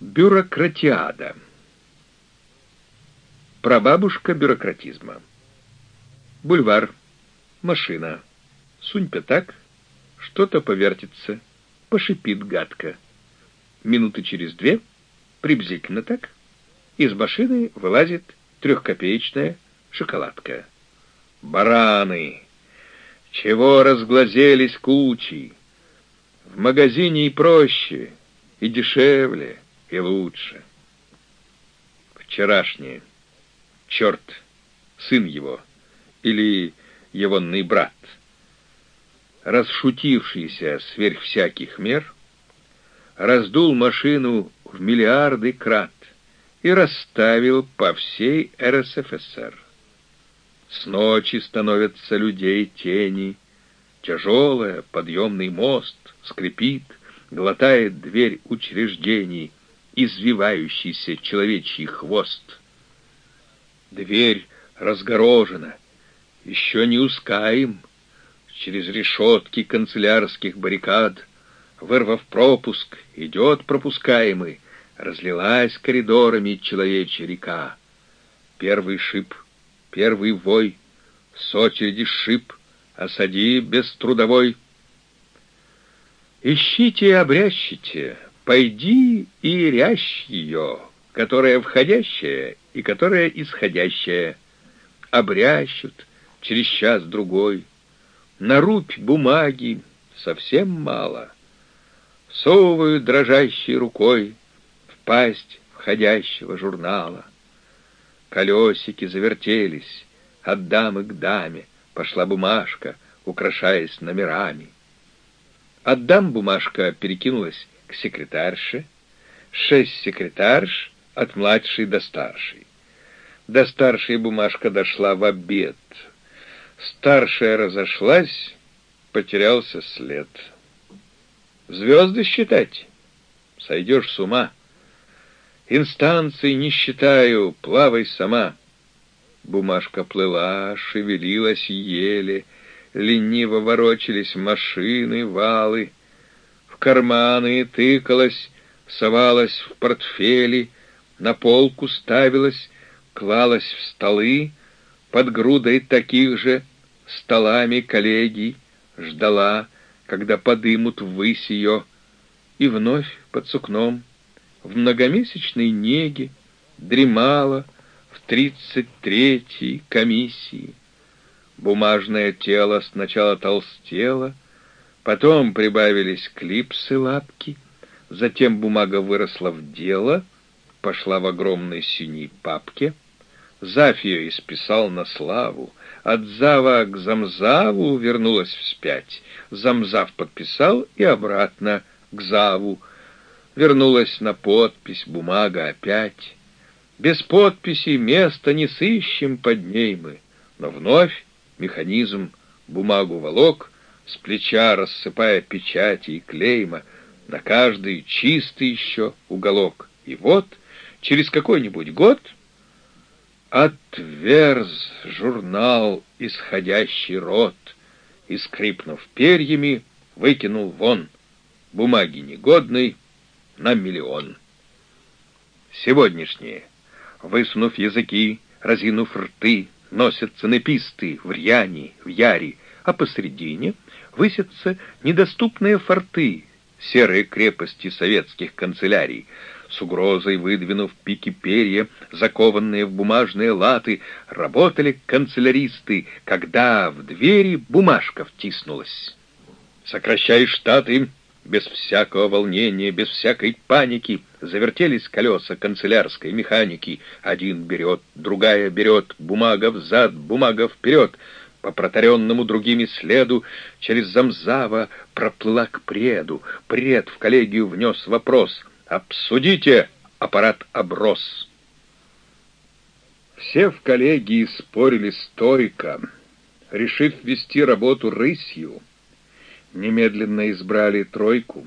Бюрократиада. Прабабушка бюрократизма. Бульвар. Машина. Сунь пятак. Что-то повертится. Пошипит гадко. Минуты через две, приблизительно так, из машины вылазит трехкопеечная шоколадка. Бараны! Чего разглазелись кучи? В магазине и проще, и дешевле, и лучше. Вчерашнее. Черт, сын его, или егонный брат, расшутившийся сверх всяких мер, раздул машину в миллиарды крат и расставил по всей РСФСР. С ночи становятся людей тени, тяжелая подъемный мост скрипит, глотает дверь учреждений, извивающийся человечий хвост. Дверь разгорожена, еще не ускаем, через решетки канцелярских баррикад, вырвав пропуск, идет пропускаемый, разлилась коридорами человечья река. Первый шип, первый вой, с очереди шип, осади без трудовой — Ищите и обрящите, пойди и рящ ее, которая входящая и которая исходящая. Обрящут через час-другой. На рубь бумаги совсем мало. Совывают дрожащей рукой в пасть входящего журнала. Колесики завертелись, от дамы к даме пошла бумажка, украшаясь номерами. Отдам бумажка перекинулась к секретарше, шесть секретарш от младшей до старшей. До старшей бумажка дошла в обед. Старшая разошлась, потерялся след. Звезды считать? Сойдешь с ума. Инстанции не считаю, плавай сама. Бумажка плыла, шевелилась еле, лениво ворочались машины, валы. Карманы тыкалась, совалась в портфели, на полку ставилась, клалась в столы, под грудой таких же столами коллеги ждала, когда подымут ввысь ее, и вновь под сукном в многомесячной неге дремала в тридцать третьей комиссии. Бумажное тело сначала толстело, потом прибавились клипсы лапки, затем бумага выросла в дело, пошла в огромной синей папке. Зав ее исписал на славу, от Зава к Замзаву вернулась вспять. Замзав подписал и обратно к Заву. Вернулась на подпись, бумага опять. Без подписи места не сыщем под ней мы, но вновь механизм бумагу волок, с плеча рассыпая печати и клейма, на каждый чистый еще уголок. И вот, через какой-нибудь год, отверз журнал исходящий рот, и, скрипнув перьями, выкинул вон бумаги негодной на миллион. Сегодняшние, высунув языки, разинув рты, носятся написты в рьяне, в яре, а посредине высятся недоступные форты, серые крепости советских канцелярий, с угрозой выдвинув пики перья, закованные в бумажные латы, работали канцеляристы, когда в двери бумажка втиснулась. «Сокращай штаты!» Без всякого волнения, без всякой паники завертелись колеса канцелярской механики. Один берет, другая берет, бумага взад, бумага вперед. По протаренному другими следу через замзава проплыла к преду. Пред в коллегию внес вопрос. «Обсудите!» Аппарат оброс. Все в коллегии спорили стойко, решив вести работу рысью. Немедленно избрали тройку.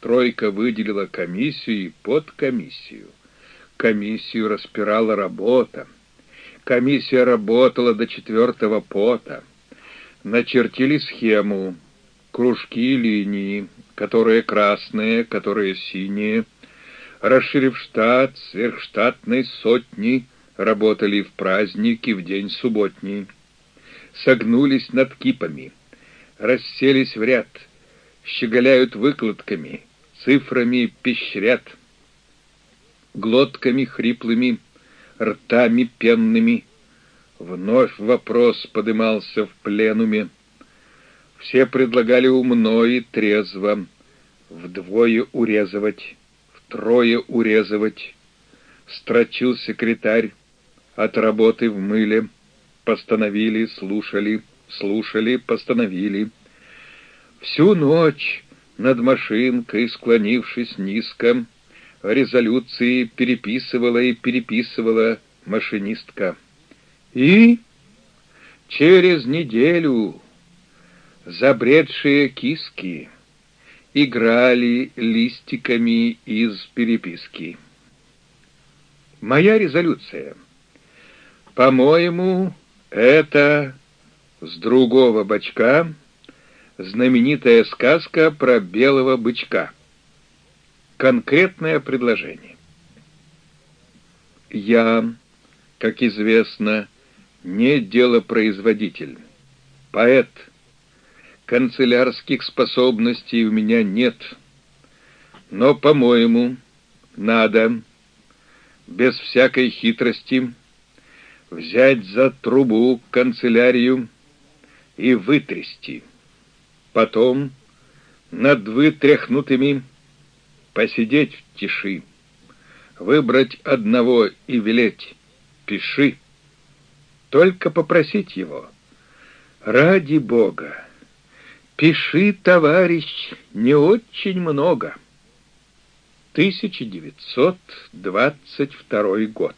Тройка выделила комиссию и подкомиссию. Комиссию распирала работа. Комиссия работала до четвертого пота. Начертили схему, кружки и линии, которые красные, которые синие. расширив штат, сверхштатной сотни, работали в праздники в день субботний. Согнулись над кипами, расселись в ряд, щеголяют выкладками, цифрами пещрят, глотками хриплыми, ртами пенными. Вновь вопрос подымался в пленуме. Все предлагали умно и трезво вдвое урезывать, втрое урезывать. Строчил секретарь от работы в мыле. Постановили, слушали, слушали, постановили. Всю ночь над машинкой, склонившись низко, резолюции переписывала и переписывала машинистка. И через неделю забредшие киски играли листиками из переписки. Моя резолюция. По-моему, это с другого бочка знаменитая сказка про белого бычка. Конкретное предложение. Я, как известно, не делопроизводитель, поэт. Канцелярских способностей у меня нет. Но, по-моему, надо, без всякой хитрости, взять за трубу канцелярию и вытрясти. Потом над вытряхнутыми посидеть в тиши, выбрать одного и велеть «пиши». Только попросить его «Ради Бога, пиши, товарищ, не очень много». 1922 год.